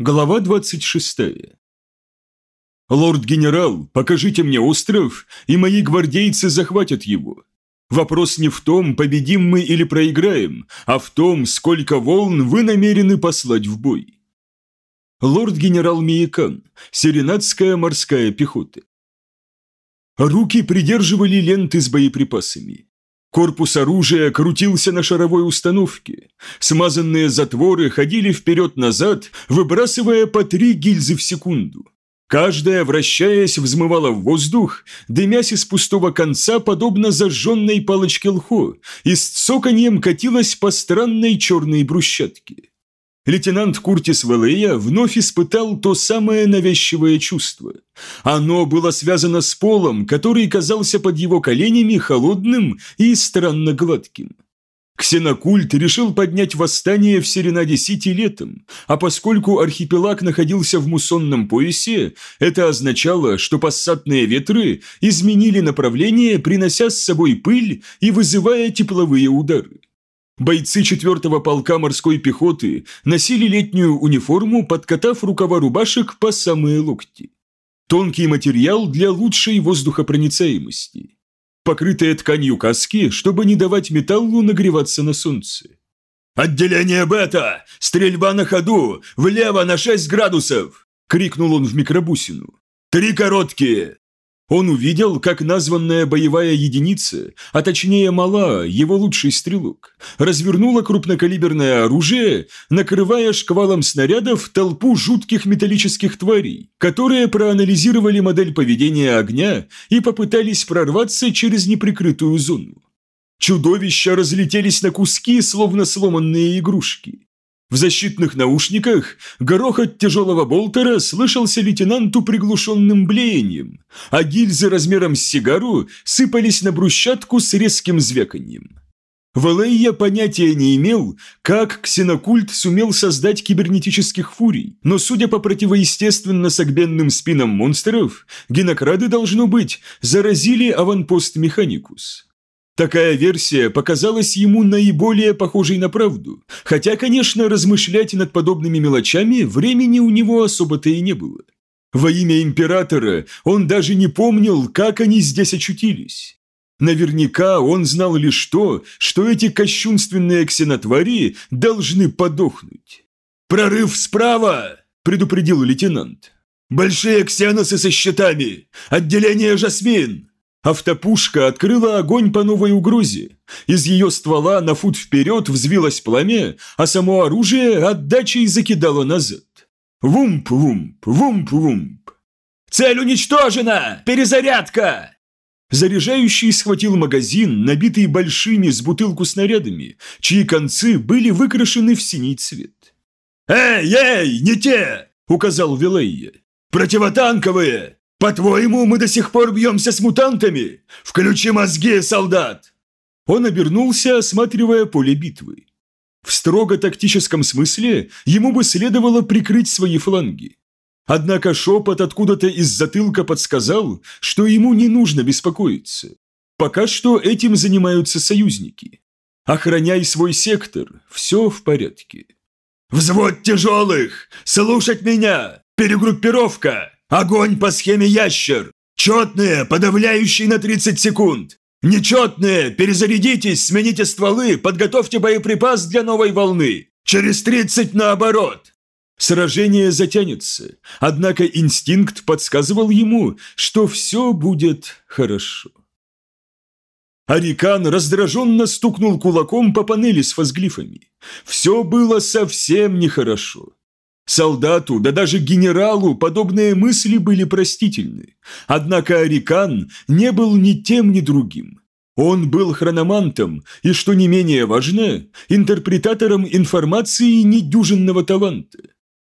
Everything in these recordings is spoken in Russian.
Глава 26. «Лорд-генерал, покажите мне остров, и мои гвардейцы захватят его. Вопрос не в том, победим мы или проиграем, а в том, сколько волн вы намерены послать в бой». Лорд-генерал Миякан, Серенадская морская пехота. Руки придерживали ленты с боеприпасами. Корпус оружия крутился на шаровой установке. Смазанные затворы ходили вперед-назад, выбрасывая по три гильзы в секунду. Каждая, вращаясь, взмывала в воздух, дымясь из пустого конца, подобно зажженной палочке лхо, и с цоканьем катилась по странной черной брусчатке лейтенант Куртис Велея вновь испытал то самое навязчивое чувство. Оно было связано с полом, который казался под его коленями холодным и странно гладким. Ксенокульт решил поднять восстание в Серенаде-Сити летом, а поскольку архипелаг находился в муссонном поясе, это означало, что пассатные ветры изменили направление, принося с собой пыль и вызывая тепловые удары. Бойцы 4-го полка морской пехоты носили летнюю униформу, подкатав рукава рубашек по самые локти. Тонкий материал для лучшей воздухопроницаемости. Покрытые тканью каски, чтобы не давать металлу нагреваться на солнце. «Отделение бета! Стрельба на ходу! Влево на 6 градусов!» – крикнул он в микробусину. «Три короткие! Он увидел, как названная боевая единица, а точнее мала, его лучший стрелок, развернула крупнокалиберное оружие, накрывая шквалом снарядов толпу жутких металлических тварей, которые проанализировали модель поведения огня и попытались прорваться через неприкрытую зону. Чудовища разлетелись на куски, словно сломанные игрушки. В защитных наушниках грохот тяжелого болтера слышался лейтенанту приглушенным блеянием, а гильзы размером с сигару сыпались на брусчатку с резким звяканьем. Валейя понятия не имел, как ксенокульт сумел создать кибернетических фурий, но судя по противоестественно согбенным спинам монстров, генокрады, должно быть, заразили аванпост Механикус. Такая версия показалась ему наиболее похожей на правду, хотя, конечно, размышлять над подобными мелочами времени у него особо-то и не было. Во имя императора он даже не помнил, как они здесь очутились. Наверняка он знал лишь то, что эти кощунственные ксенотвари должны подохнуть. «Прорыв справа!» – предупредил лейтенант. «Большие ксеносы со щитами! Отделение Жасмин! Автопушка открыла огонь по новой угрозе. Из ее ствола на фут вперед взвилось пламя, а само оружие отдачей закидало назад. Вумп-вумп, вумп-вумп. «Цель уничтожена! Перезарядка!» Заряжающий схватил магазин, набитый большими с бутылку снарядами, чьи концы были выкрашены в синий цвет. «Эй, эй, не те!» – указал Вилейя. «Противотанковые! «По-твоему, мы до сих пор бьемся с мутантами? Включи мозги, солдат!» Он обернулся, осматривая поле битвы. В строго тактическом смысле ему бы следовало прикрыть свои фланги. Однако шепот откуда-то из затылка подсказал, что ему не нужно беспокоиться. Пока что этим занимаются союзники. Охраняй свой сектор, все в порядке. «Взвод тяжелых! Слушать меня! Перегруппировка!» Огонь по схеме ящер! Четные, подавляющие на 30 секунд! Нечетные, перезарядитесь, смените стволы, подготовьте боеприпас для новой волны! Через 30 наоборот!» Сражение затянется, однако инстинкт подсказывал ему, что все будет хорошо. Арикан раздраженно стукнул кулаком по панели с фазглифами. Все было совсем нехорошо. Солдату, да даже генералу подобные мысли были простительны. Однако Арикан не был ни тем, ни другим. Он был хрономантом и, что не менее важно, интерпретатором информации недюжинного таланта.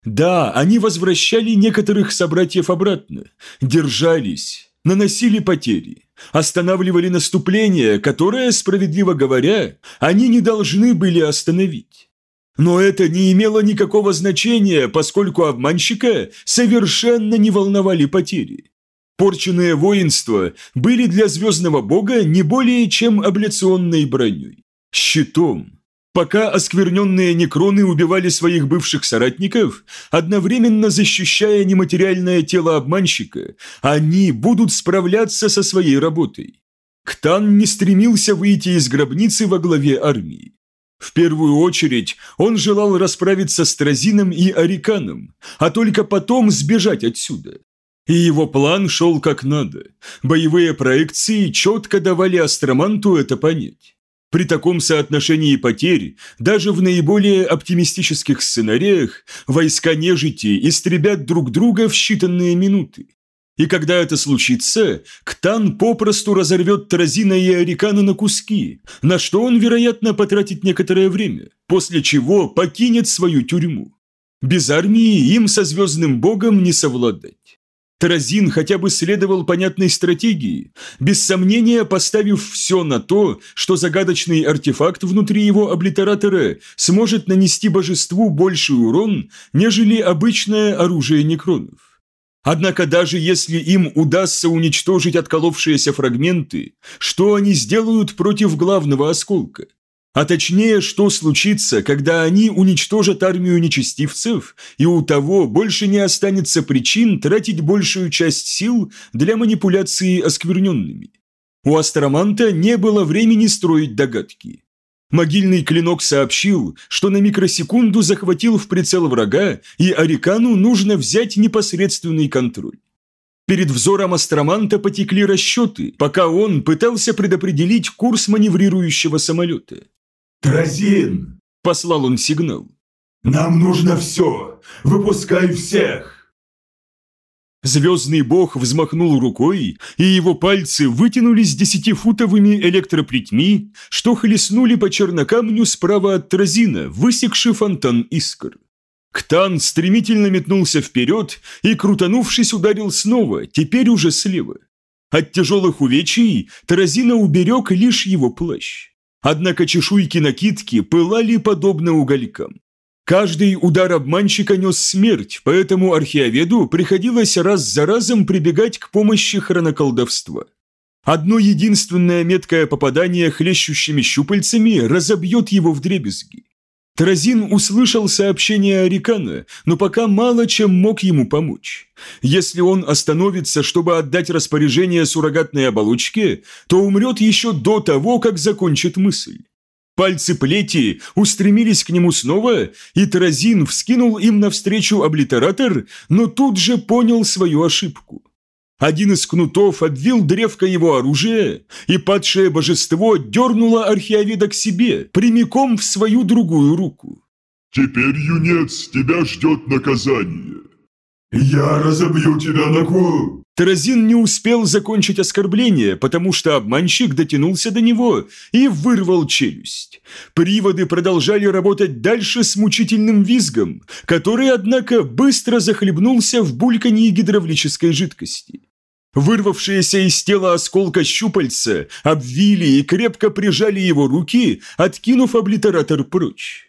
Да, они возвращали некоторых собратьев обратно, держались, наносили потери, останавливали наступление, которое, справедливо говоря, они не должны были остановить. Но это не имело никакого значения, поскольку обманщика совершенно не волновали потери. Порченные воинства были для звездного бога не более чем абляционной броней, щитом. Пока оскверненные некроны убивали своих бывших соратников, одновременно защищая нематериальное тело обманщика, они будут справляться со своей работой. Ктан не стремился выйти из гробницы во главе армии. В первую очередь он желал расправиться с Тразином и Ариканом, а только потом сбежать отсюда. И его план шел как надо. Боевые проекции четко давали Астроманту это понять. При таком соотношении потерь, даже в наиболее оптимистических сценариях, войска нежити истребят друг друга в считанные минуты. И когда это случится, Ктан попросту разорвет Тразина и Арикана на куски, на что он, вероятно, потратит некоторое время, после чего покинет свою тюрьму. Без армии им со Звездным Богом не совладать. Таразин хотя бы следовал понятной стратегии, без сомнения поставив все на то, что загадочный артефакт внутри его облитератора сможет нанести божеству больший урон, нежели обычное оружие некронов. Однако даже если им удастся уничтожить отколовшиеся фрагменты, что они сделают против главного осколка? А точнее, что случится, когда они уничтожат армию нечестивцев, и у того больше не останется причин тратить большую часть сил для манипуляции оскверненными. У Астроманта не было времени строить догадки. Могильный клинок сообщил, что на микросекунду захватил в прицел врага, и Арикану нужно взять непосредственный контроль. Перед взором Астроманта потекли расчеты, пока он пытался предопределить курс маневрирующего самолета. «Тразин!» – послал он сигнал. «Нам нужно все! Выпускай всех!» Звездный бог взмахнул рукой, и его пальцы вытянулись десятифутовыми электроплетьми, что хлестнули по чернокамню справа от Тразина, высекший фонтан искр. Ктан стремительно метнулся вперед и, крутанувшись, ударил снова, теперь уже слева. От тяжелых увечий Таразина уберег лишь его плащ. Однако чешуйки накидки пылали подобно уголькам. Каждый удар обманщика нес смерть, поэтому археоведу приходилось раз за разом прибегать к помощи хроноколдовства. Одно единственное меткое попадание хлещущими щупальцами разобьет его в дребезги. Тразин услышал сообщение Арикана, но пока мало чем мог ему помочь. Если он остановится, чтобы отдать распоряжение суррогатной оболочке, то умрет еще до того, как закончит мысль. Пальцы плети устремились к нему снова, и Тразин вскинул им навстречу облитератор, но тут же понял свою ошибку. Один из кнутов обвил древко его оружия, и падшее божество дернуло археоведа к себе, прямиком в свою другую руку. «Теперь, юнец, тебя ждет наказание». «Я разобью тебя на кул!» Таразин не успел закончить оскорбление, потому что обманщик дотянулся до него и вырвал челюсть. Приводы продолжали работать дальше с мучительным визгом, который, однако, быстро захлебнулся в бульканье гидравлической жидкости. Вырвавшиеся из тела осколка щупальца обвили и крепко прижали его руки, откинув облитератор прочь.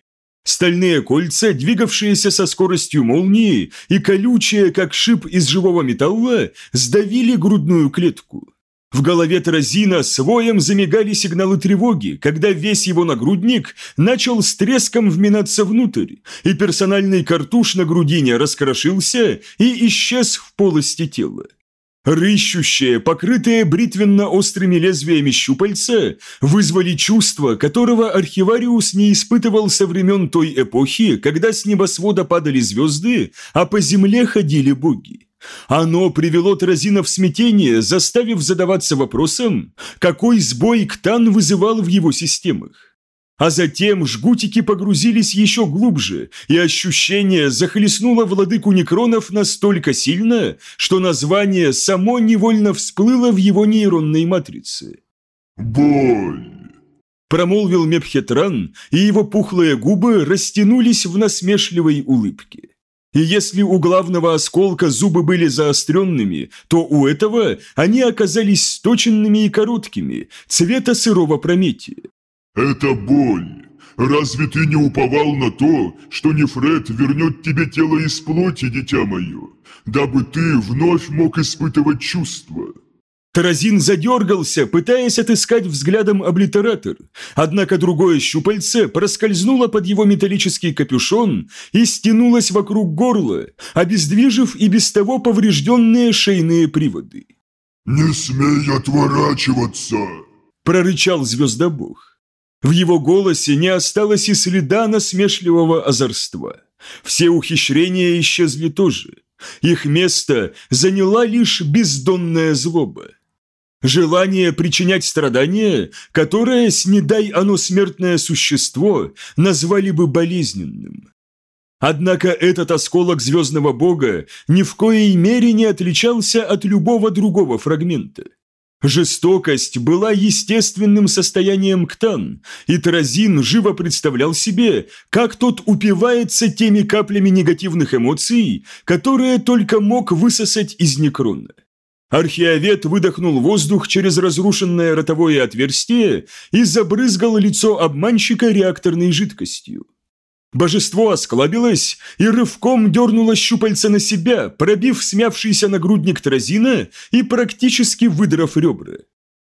Стальные кольца, двигавшиеся со скоростью молнии и колючие, как шип из живого металла, сдавили грудную клетку. В голове Таразина своем замигали сигналы тревоги, когда весь его нагрудник начал с треском вминаться внутрь, и персональный картуш на грудине раскрошился и исчез в полости тела. Рыщущие, покрытые бритвенно-острыми лезвиями щупальца, вызвали чувство, которого архивариус не испытывал со времен той эпохи, когда с небосвода падали звезды, а по земле ходили боги. Оно привело Тразина в смятение, заставив задаваться вопросом, какой сбой Ктан вызывал в его системах. А затем жгутики погрузились еще глубже, и ощущение захлестнуло владыку некронов настолько сильно, что название само невольно всплыло в его нейронной матрице. «Боль!» Промолвил Мепхетран, и его пухлые губы растянулись в насмешливой улыбке. И если у главного осколка зубы были заостренными, то у этого они оказались сточенными и короткими, цвета сырого прометия. «Это боль. Разве ты не уповал на то, что Нефред вернет тебе тело из плоти, дитя мое, дабы ты вновь мог испытывать чувства?» Таразин задергался, пытаясь отыскать взглядом облитератор, однако другое щупальце проскользнуло под его металлический капюшон и стянулось вокруг горла, обездвижив и без того поврежденные шейные приводы. «Не смей отворачиваться!» – прорычал звездобог. В его голосе не осталось и следа насмешливого озорства. Все ухищрения исчезли тоже. Их место заняла лишь бездонная злоба. Желание причинять страдания, которое, снедай оно смертное существо, назвали бы болезненным. Однако этот осколок звездного бога ни в коей мере не отличался от любого другого фрагмента. Жестокость была естественным состоянием Ктан, и Таразин живо представлял себе, как тот упивается теми каплями негативных эмоций, которые только мог высосать из Некрона. Археовед выдохнул воздух через разрушенное ротовое отверстие и забрызгал лицо обманщика реакторной жидкостью. Божество осклабилось и рывком дернуло щупальца на себя, пробив смявшийся нагрудник Тразина и практически выдрав ребра.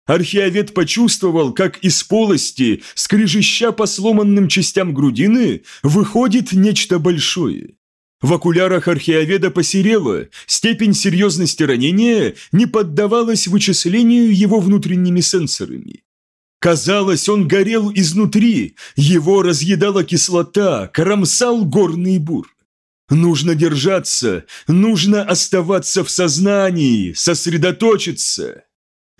Археовед почувствовал, как из полости, скрежеща по сломанным частям грудины, выходит нечто большое. В окулярах археоведа посерело, степень серьезности ранения не поддавалась вычислению его внутренними сенсорами. Казалось, он горел изнутри, его разъедала кислота, кромсал горный бур. Нужно держаться, нужно оставаться в сознании, сосредоточиться.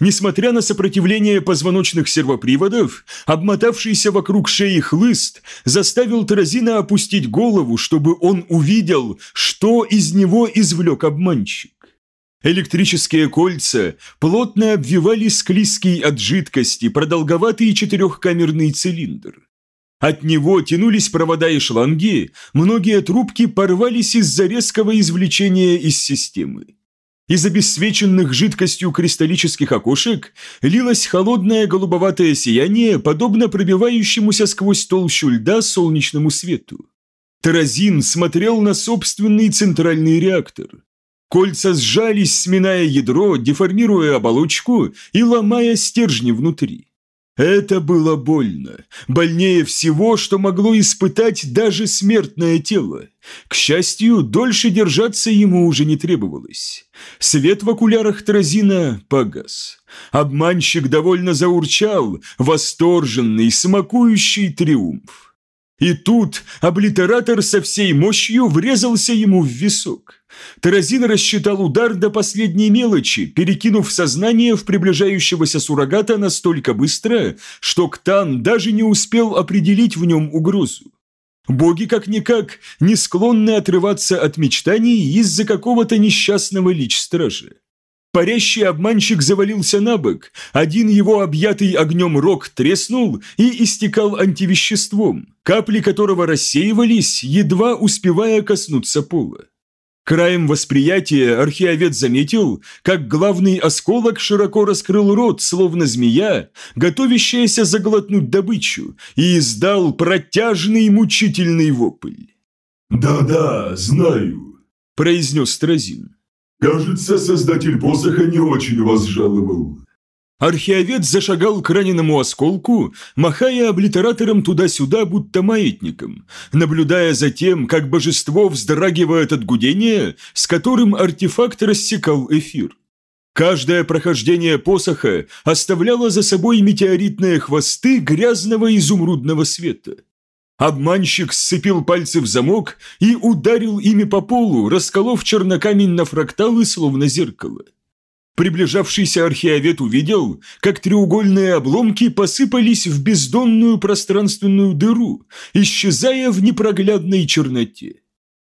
Несмотря на сопротивление позвоночных сервоприводов, обмотавшийся вокруг шеи хлыст заставил Таразина опустить голову, чтобы он увидел, что из него извлек обманщик. Электрические кольца плотно обвивали склизкий от жидкости продолговатый четырехкамерный цилиндр. От него тянулись провода и шланги, многие трубки порвались из-за резкого извлечения из системы. Из обесцвеченных жидкостью кристаллических окошек лилось холодное голубоватое сияние, подобно пробивающемуся сквозь толщу льда солнечному свету. Таразин смотрел на собственный центральный реактор. Кольца сжались, сминая ядро, деформируя оболочку и ломая стержни внутри. Это было больно, больнее всего, что могло испытать даже смертное тело. К счастью, дольше держаться ему уже не требовалось. Свет в окулярах Тразина погас. Обманщик довольно заурчал, восторженный, смакующий триумф. И тут облитератор со всей мощью врезался ему в висок. Таразин рассчитал удар до последней мелочи, перекинув сознание в приближающегося суррогата настолько быстро, что Ктан даже не успел определить в нем угрозу. Боги, как-никак, не склонны отрываться от мечтаний из-за какого-то несчастного лич-стража. Парящий обманщик завалился на бок, один его объятый огнем рог треснул и истекал антивеществом, капли которого рассеивались, едва успевая коснуться пола. Краем восприятия археовед заметил, как главный осколок широко раскрыл рот, словно змея, готовящаяся заглотнуть добычу, и издал протяжный мучительный вопль. «Да-да, знаю», – произнес Тразин. «Кажется, создатель посоха не очень вас жаловал. Археовед зашагал к раненому осколку, махая облитератором туда-сюда, будто маятником, наблюдая за тем, как божество вздрагивает от гудения, с которым артефакт рассекал эфир. Каждое прохождение посоха оставляло за собой метеоритные хвосты грязного изумрудного света. Обманщик сцепил пальцы в замок и ударил ими по полу, расколов чернокамень на фракталы, словно зеркало. Приближавшийся археовед увидел, как треугольные обломки посыпались в бездонную пространственную дыру, исчезая в непроглядной черноте.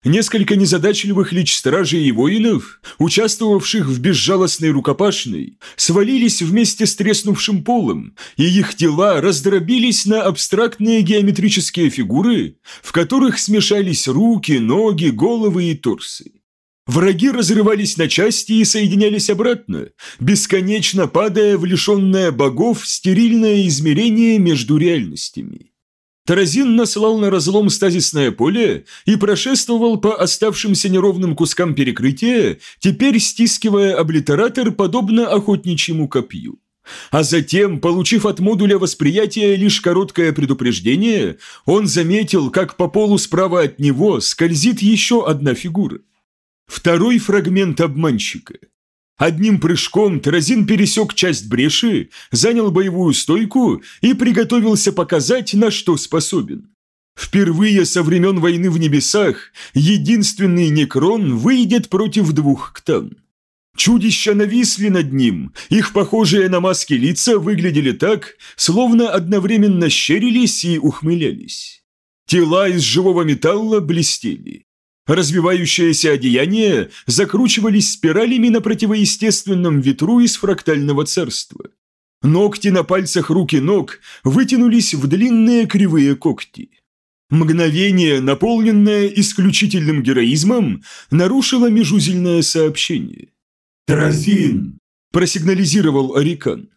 Несколько незадачливых лич стражей и воинов, участвовавших в безжалостной рукопашной, свалились вместе с треснувшим полом, и их тела раздробились на абстрактные геометрические фигуры, в которых смешались руки, ноги, головы и торсы. Враги разрывались на части и соединялись обратно, бесконечно падая в лишенное богов стерильное измерение между реальностями. Таразин наслал на разлом стазисное поле и прошествовал по оставшимся неровным кускам перекрытия, теперь стискивая облитератор подобно охотничьему копью. А затем, получив от модуля восприятия лишь короткое предупреждение, он заметил, как по полу справа от него скользит еще одна фигура. Второй фрагмент обманщика. Одним прыжком Таразин пересек часть бреши, занял боевую стойку и приготовился показать, на что способен. Впервые со времен войны в небесах единственный некрон выйдет против двух ктан. Чудища нависли над ним, их похожие на маски лица выглядели так, словно одновременно щерились и ухмылялись. Тела из живого металла блестели. Развивающиеся одеяния закручивались спиралями на противоестественном ветру из фрактального царства. Ногти на пальцах рук и ног вытянулись в длинные кривые когти. Мгновение, наполненное исключительным героизмом, нарушило межузельное сообщение. «Таразин!» – просигнализировал Арикан.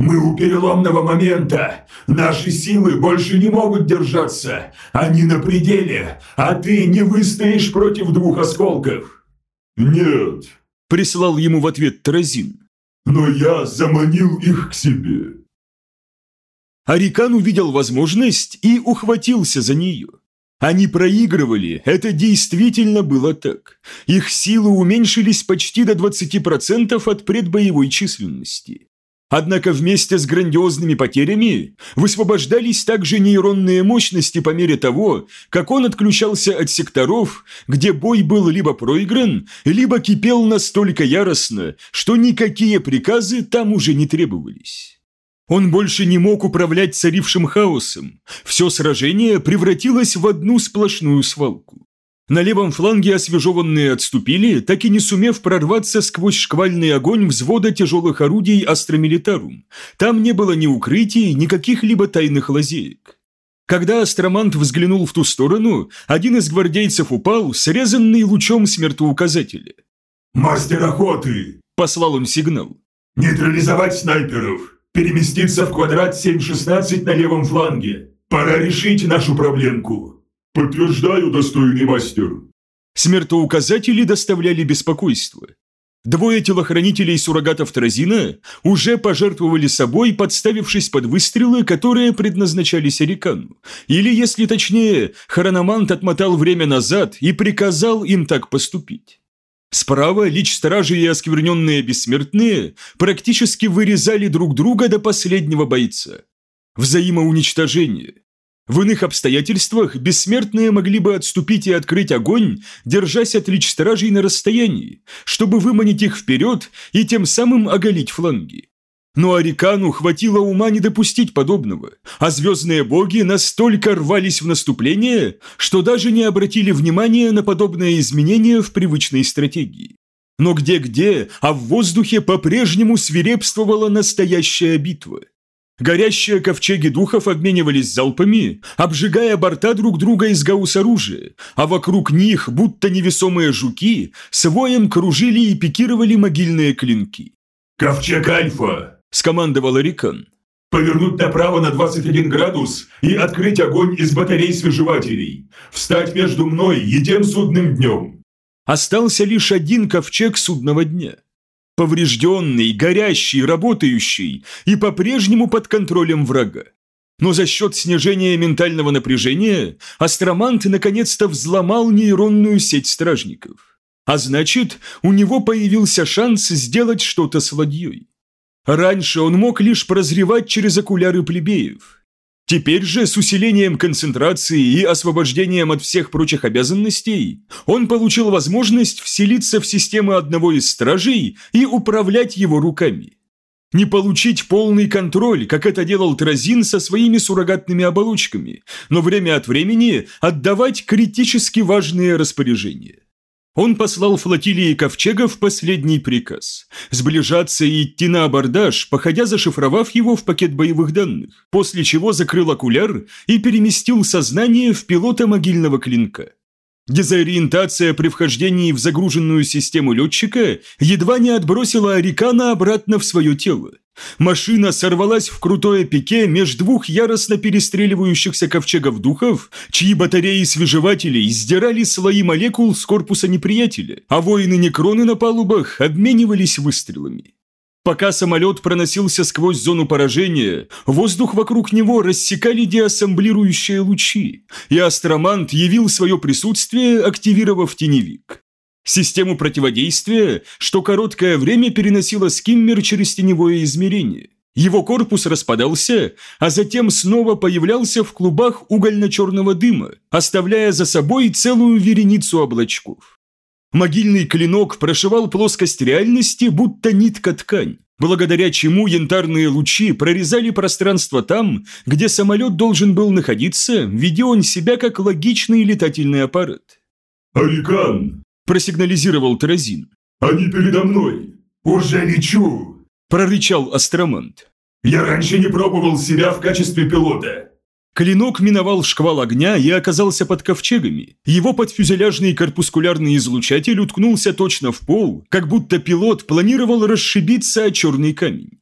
«Мы у переломного момента. Наши силы больше не могут держаться. Они на пределе, а ты не выстоишь против двух осколков». Нет, – прислал ему в ответ Таразин. но я заманил их к себе. Арикан увидел возможность и ухватился за нее. Они проигрывали, это действительно было так. Их силы уменьшились почти до 20% от предбоевой численности. Однако вместе с грандиозными потерями высвобождались также нейронные мощности по мере того, как он отключался от секторов, где бой был либо проигран, либо кипел настолько яростно, что никакие приказы там уже не требовались. Он больше не мог управлять царившим хаосом. Все сражение превратилось в одну сплошную свалку. На левом фланге освежеванные отступили, так и не сумев прорваться сквозь шквальный огонь взвода тяжелых орудий Астра Милитарум. Там не было ни укрытий, ни каких-либо тайных лазеек. Когда Астромант взглянул в ту сторону, один из гвардейцев упал, срезанный лучом смертоуказателя. «Мастер охоты!» – послал он сигнал. «Нейтрализовать снайперов! Переместиться в квадрат 7-16 на левом фланге! Пора решить нашу проблемку!» Подтверждаю, достойный мастер. Смертоуказатели доставляли беспокойство. Двое телохранителей суррогатов Тразина уже пожертвовали собой, подставившись под выстрелы, которые предназначались Арикану. Или, если точнее, Хрономант отмотал время назад и приказал им так поступить. Справа лич стражи и оскверненные бессмертные практически вырезали друг друга до последнего бойца. Взаимоуничтожение. В иных обстоятельствах бессмертные могли бы отступить и открыть огонь, держась от лич-стражей на расстоянии, чтобы выманить их вперед и тем самым оголить фланги. Но Арикану хватило ума не допустить подобного, а звездные боги настолько рвались в наступление, что даже не обратили внимания на подобное изменение в привычной стратегии. Но где-где, а в воздухе по-прежнему свирепствовала настоящая битва. Горящие ковчеги духов обменивались залпами, обжигая борта друг друга из гаусс-оружия, а вокруг них, будто невесомые жуки, с воем кружили и пикировали могильные клинки. «Ковчег Альфа!» – скомандовал Арикан. «Повернуть направо на 21 градус и открыть огонь из батарей свежевателей. Встать между мной и тем судным днем». Остался лишь один ковчег судного дня поврежденный, горящий, работающий и по-прежнему под контролем врага. Но за счет снижения ментального напряжения Астромант наконец-то взломал нейронную сеть стражников. А значит, у него появился шанс сделать что-то с ладьей. Раньше он мог лишь прозревать через окуляры плебеев – Теперь же с усилением концентрации и освобождением от всех прочих обязанностей он получил возможность вселиться в систему одного из стражей и управлять его руками. Не получить полный контроль, как это делал Тразин со своими суррогатными оболочками, но время от времени отдавать критически важные распоряжения. Он послал флотилии ковчегов последний приказ – сближаться и идти на абордаж, походя зашифровав его в пакет боевых данных, после чего закрыл окуляр и переместил сознание в пилота могильного клинка. Дезориентация при вхождении в загруженную систему летчика едва не отбросила Арикана обратно в свое тело, Машина сорвалась в крутое пике между двух яростно перестреливающихся ковчегов духов, чьи батареи свежевателей сдирали слои молекул с корпуса неприятеля, а воины-некроны на палубах обменивались выстрелами. Пока самолет проносился сквозь зону поражения, воздух вокруг него рассекали деассамблирующие лучи, и астромант явил свое присутствие, активировав теневик. Систему противодействия, что короткое время переносило скиммер через теневое измерение. Его корпус распадался, а затем снова появлялся в клубах угольно-черного дыма, оставляя за собой целую вереницу облачков. Могильный клинок прошивал плоскость реальности, будто нитка ткань, благодаря чему янтарные лучи прорезали пространство там, где самолет должен был находиться, ведя он себя как логичный летательный аппарат. «Арикан!» – просигнализировал Таразин. «Они передо мной! Уже лечу!» – прорычал астромант. «Я раньше не пробовал себя в качестве пилота. Клинок миновал шквал огня и оказался под ковчегами. Его подфюзеляжный корпускулярный излучатель уткнулся точно в пол, как будто пилот планировал расшибиться о черный камень.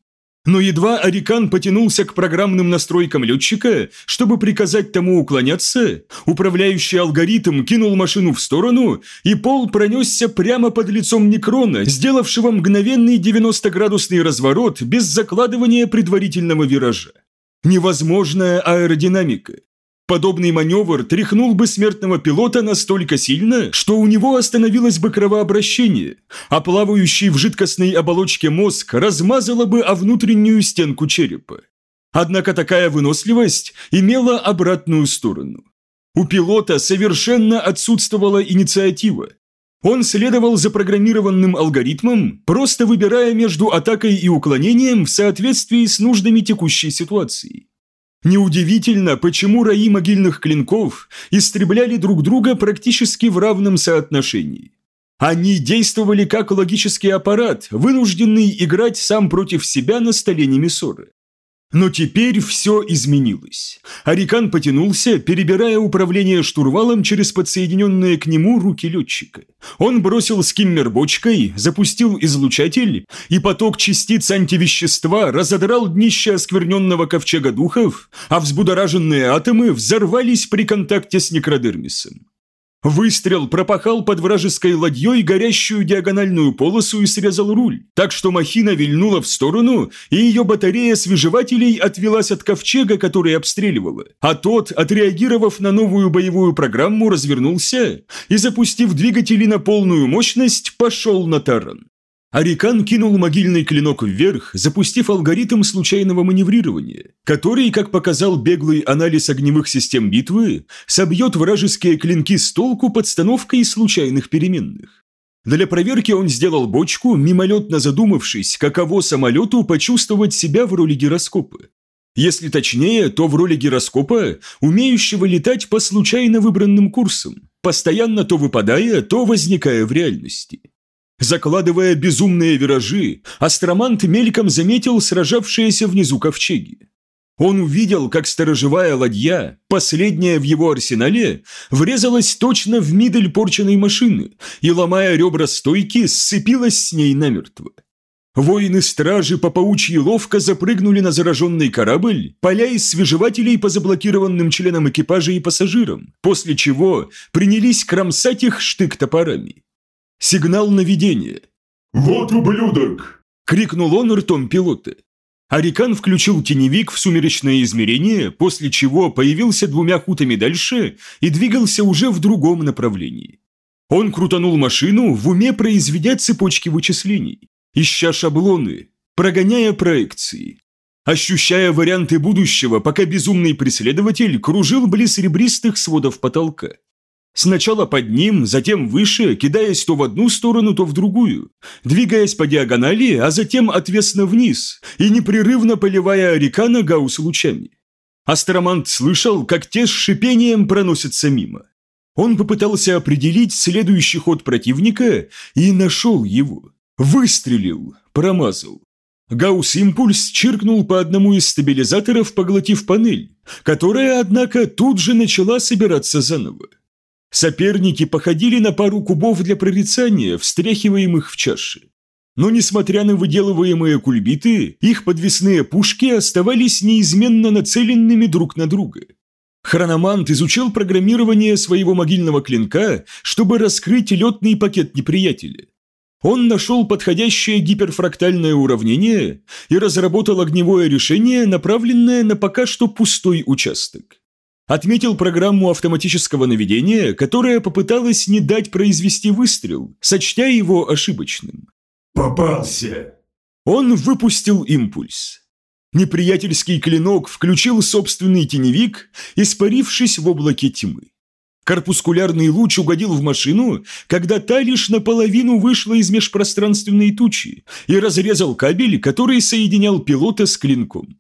Но едва Арикан потянулся к программным настройкам летчика, чтобы приказать тому уклоняться, управляющий алгоритм кинул машину в сторону, и пол пронесся прямо под лицом Некрона, сделавшего мгновенный 90-градусный разворот без закладывания предварительного виража. Невозможная аэродинамика. Подобный маневр тряхнул бы смертного пилота настолько сильно, что у него остановилось бы кровообращение, а плавающий в жидкостной оболочке мозг размазало бы о внутреннюю стенку черепа. Однако такая выносливость имела обратную сторону. У пилота совершенно отсутствовала инициатива, он следовал запрограммированным алгоритмам, просто выбирая между атакой и уклонением в соответствии с нуждами текущей ситуации. Неудивительно, почему раи могильных клинков истребляли друг друга практически в равном соотношении. Они действовали как логический аппарат, вынужденный играть сам против себя на столе Немесоры. Но теперь все изменилось. Арикан потянулся, перебирая управление штурвалом через подсоединенные к нему руки летчика. Он бросил скиммер бочкой, запустил излучатель, и поток частиц антивещества разодрал днище оскверненного ковчега духов, а взбудораженные атомы взорвались при контакте с некродермисом. Выстрел пропахал под вражеской ладьей горящую диагональную полосу и срезал руль, так что махина вильнула в сторону, и ее батарея свежевателей отвелась от ковчега, который обстреливала, а тот, отреагировав на новую боевую программу, развернулся и, запустив двигатели на полную мощность, пошел на таран. Арикан кинул могильный клинок вверх, запустив алгоритм случайного маневрирования, который, как показал беглый анализ огневых систем битвы, собьет вражеские клинки с толку подстановкой случайных переменных. Для проверки он сделал бочку, мимолетно задумавшись, каково самолету почувствовать себя в роли гироскопа. Если точнее, то в роли гироскопа, умеющего летать по случайно выбранным курсам, постоянно то выпадая, то возникая в реальности. Закладывая безумные виражи, астромант мельком заметил сражавшиеся внизу ковчеги. Он увидел, как сторожевая ладья, последняя в его арсенале, врезалась точно в мидель порченной машины и, ломая ребра стойки, сцепилась с ней намертво. Воины-стражи по паучьи ловко запрыгнули на зараженный корабль, поля из свежевателей по заблокированным членам экипажа и пассажирам, после чего принялись кромсать их штык-топорами. Сигнал наведения. «Вот ублюдок!» – крикнул он ртом пилота. Арикан включил теневик в сумеречное измерение, после чего появился двумя хутами дальше и двигался уже в другом направлении. Он крутанул машину, в уме произведя цепочки вычислений, ища шаблоны, прогоняя проекции. Ощущая варианты будущего, пока безумный преследователь кружил близ ребристых сводов потолка. Сначала под ним, затем выше, кидаясь то в одну сторону, то в другую, двигаясь по диагонали, а затем отвесно вниз и непрерывно поливая Арикана гаусс лучами. Астромант слышал, как те с шипением проносятся мимо. Он попытался определить следующий ход противника и нашел его. Выстрелил, промазал. Гаусс-импульс чиркнул по одному из стабилизаторов, поглотив панель, которая, однако, тут же начала собираться заново. Соперники походили на пару кубов для прорицания, встряхиваемых в чаши. Но несмотря на выделываемые кульбиты, их подвесные пушки оставались неизменно нацеленными друг на друга. Хрономант изучил программирование своего могильного клинка, чтобы раскрыть летный пакет неприятеля. Он нашел подходящее гиперфрактальное уравнение и разработал огневое решение, направленное на пока что пустой участок. Отметил программу автоматического наведения, которая попыталась не дать произвести выстрел, сочтя его ошибочным. «Попался!» Он выпустил импульс. Неприятельский клинок включил собственный теневик, испарившись в облаке тьмы. Корпускулярный луч угодил в машину, когда та лишь наполовину вышла из межпространственной тучи и разрезал кабель, который соединял пилота с клинком.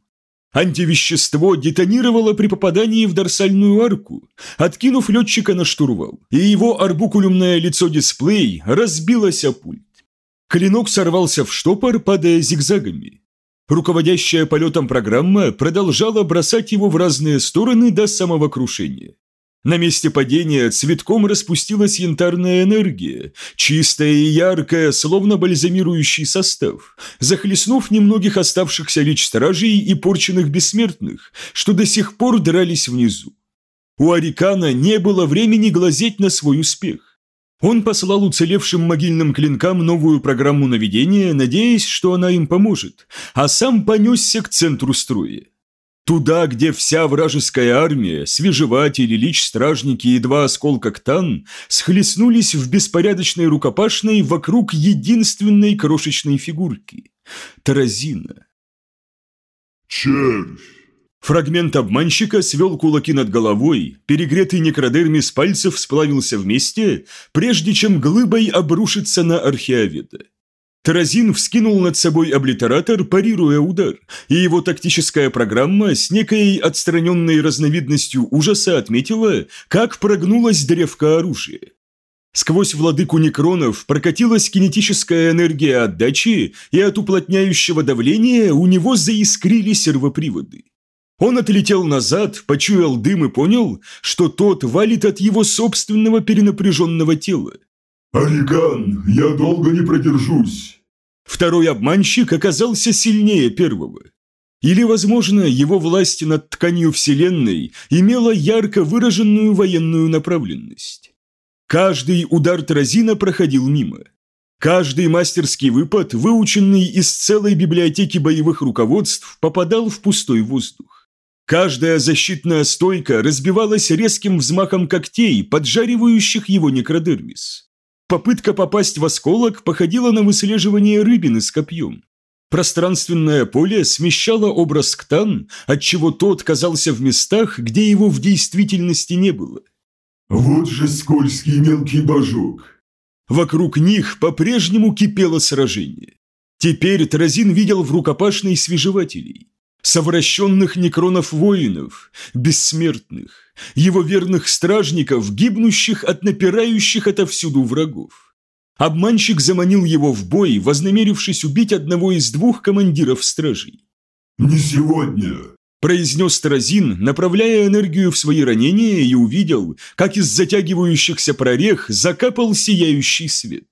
Антивещество детонировало при попадании в дорсальную арку, откинув летчика на штурвал, и его арбукулюмное лицо-дисплей разбилось о пульт. Клинок сорвался в штопор, падая зигзагами. Руководящая полетом программа продолжала бросать его в разные стороны до самого крушения. На месте падения цветком распустилась янтарная энергия, чистая и яркая, словно бальзамирующий состав, захлестнув немногих оставшихся лич стражей и порченных бессмертных, что до сих пор дрались внизу. У Арикана не было времени глазеть на свой успех. Он послал уцелевшим могильным клинкам новую программу наведения, надеясь, что она им поможет, а сам понесся к центру строя. Туда, где вся вражеская армия, свежеватели, лич-стражники и два осколка ктан схлестнулись в беспорядочной рукопашной вокруг единственной крошечной фигурки – Таразина. Червь! Фрагмент обманщика свел кулаки над головой, перегретый некродермис пальцев сплавился вместе, прежде чем глыбой обрушиться на археоведа. Таразин вскинул над собой облитератор, парируя удар, и его тактическая программа с некой отстраненной разновидностью ужаса отметила, как прогнулась древко оружия. Сквозь владыку некронов прокатилась кинетическая энергия отдачи, и от уплотняющего давления у него заискрили сервоприводы. Он отлетел назад, почуял дым и понял, что тот валит от его собственного перенапряженного тела. «Ориган, я долго не продержусь!» Второй обманщик оказался сильнее первого. Или, возможно, его власть над тканью Вселенной имела ярко выраженную военную направленность. Каждый удар Тразина проходил мимо. Каждый мастерский выпад, выученный из целой библиотеки боевых руководств, попадал в пустой воздух. Каждая защитная стойка разбивалась резким взмахом когтей, поджаривающих его некродермис. Попытка попасть в осколок походила на выслеживание рыбины с копьем. Пространственное поле смещало образ Ктан, отчего тот казался в местах, где его в действительности не было. «Вот же скользкий мелкий божок!» Вокруг них по-прежнему кипело сражение. Теперь Тразин видел в рукопашной свежевателей совращенных некронов-воинов, бессмертных, его верных стражников, гибнущих от напирающих отовсюду врагов. Обманщик заманил его в бой, вознамерившись убить одного из двух командиров стражей. «Не сегодня!» – произнес Таразин, направляя энергию в свои ранения и увидел, как из затягивающихся прорех закапал сияющий свет.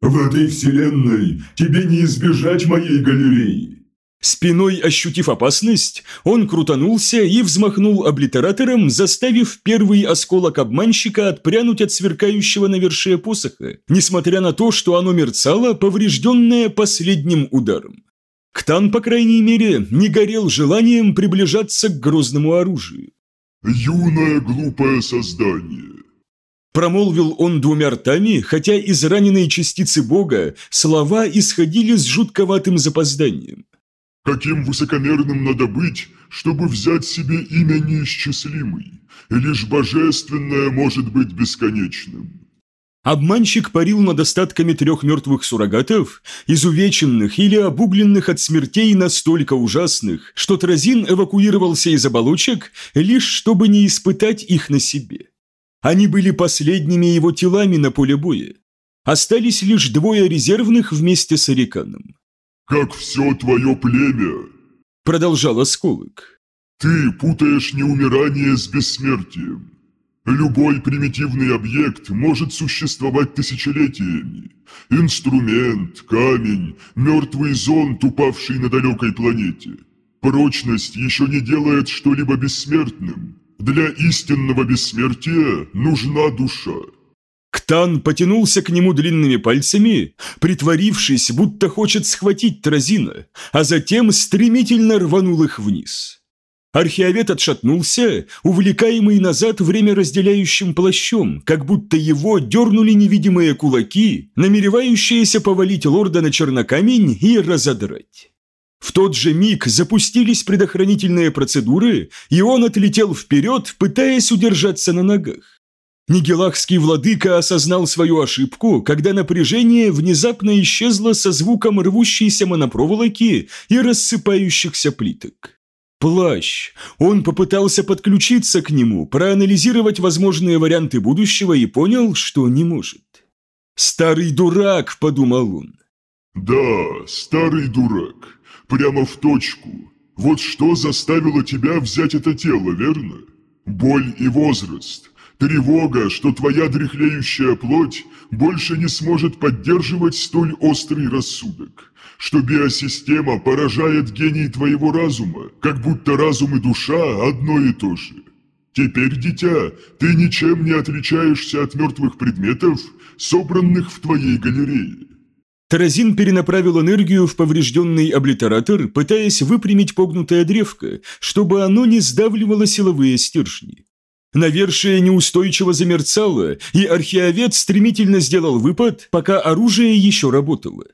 «В этой вселенной тебе не избежать моей галереи!» Спиной ощутив опасность, он крутанулся и взмахнул облитератором, заставив первый осколок обманщика отпрянуть от сверкающего навершия посоха, несмотря на то, что оно мерцало, поврежденное последним ударом. Ктан, по крайней мере, не горел желанием приближаться к грозному оружию. «Юное глупое создание!» Промолвил он двумя ртами, хотя из раненой частицы бога слова исходили с жутковатым запозданием. Каким высокомерным надо быть, чтобы взять себе имя неисчислимый? Лишь божественное может быть бесконечным. Обманщик парил над остатками трех мертвых суррогатов, изувеченных или обугленных от смертей настолько ужасных, что Тразин эвакуировался из оболочек, лишь чтобы не испытать их на себе. Они были последними его телами на поле боя. Остались лишь двое резервных вместе с Ариканом как все твое племя!» Продолжал осколок. «Ты путаешь неумирание с бессмертием. Любой примитивный объект может существовать тысячелетиями. Инструмент, камень, мертвый зонт, упавший на далекой планете. Прочность еще не делает что-либо бессмертным. Для истинного бессмертия нужна душа. Ктан потянулся к нему длинными пальцами, притворившись, будто хочет схватить Тразина, а затем стремительно рванул их вниз. Археовед отшатнулся, увлекаемый назад время разделяющим плащом, как будто его дернули невидимые кулаки, намеревающиеся повалить лорда на чернокамень и разодрать. В тот же миг запустились предохранительные процедуры, и он отлетел вперед, пытаясь удержаться на ногах. Нигелахский владыка осознал свою ошибку, когда напряжение внезапно исчезло со звуком рвущейся монопроволоки и рассыпающихся плиток. Плащ. Он попытался подключиться к нему, проанализировать возможные варианты будущего и понял, что не может. «Старый дурак», — подумал он. Да, старый дурак. Прямо в точку. Вот что заставило тебя взять это тело, верно? Боль и возраст. Тревога, что твоя дряхлеющая плоть больше не сможет поддерживать столь острый рассудок. Что биосистема поражает гений твоего разума, как будто разум и душа одно и то же. Теперь, дитя, ты ничем не отличаешься от мертвых предметов, собранных в твоей галерее. Таразин перенаправил энергию в поврежденный облитератор, пытаясь выпрямить погнутое древко, чтобы оно не сдавливало силовые стержни. Навершие неустойчиво замерцало, и археовед стремительно сделал выпад, пока оружие еще работало.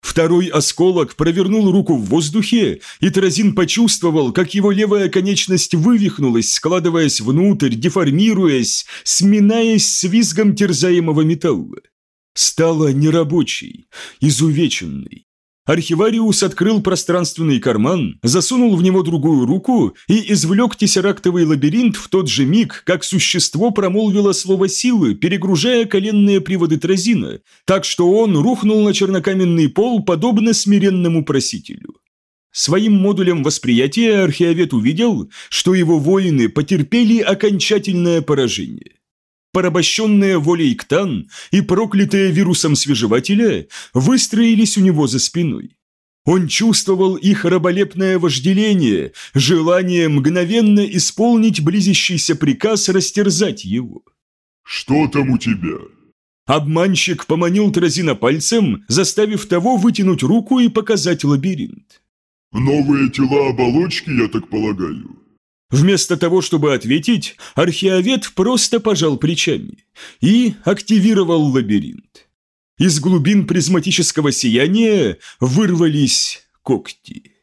Второй осколок провернул руку в воздухе, и Таразин почувствовал, как его левая конечность вывихнулась, складываясь внутрь, деформируясь, сминаясь с визгом терзаемого металла стала нерабочей, изувеченной. Архивариус открыл пространственный карман, засунул в него другую руку и извлек тессерактовый лабиринт в тот же миг, как существо промолвило слово силы, перегружая коленные приводы Тразина, так что он рухнул на чернокаменный пол, подобно смиренному просителю. Своим модулем восприятия археовед увидел, что его воины потерпели окончательное поражение порабощенные волей Ктан и проклятые вирусом свежевателя, выстроились у него за спиной. Он чувствовал их раболепное вожделение, желание мгновенно исполнить близящийся приказ растерзать его. «Что там у тебя?» Обманщик поманил Тразина пальцем, заставив того вытянуть руку и показать лабиринт. «Новые тела оболочки, я так полагаю?» Вместо того, чтобы ответить, археовед просто пожал плечами и активировал лабиринт. Из глубин призматического сияния вырвались когти.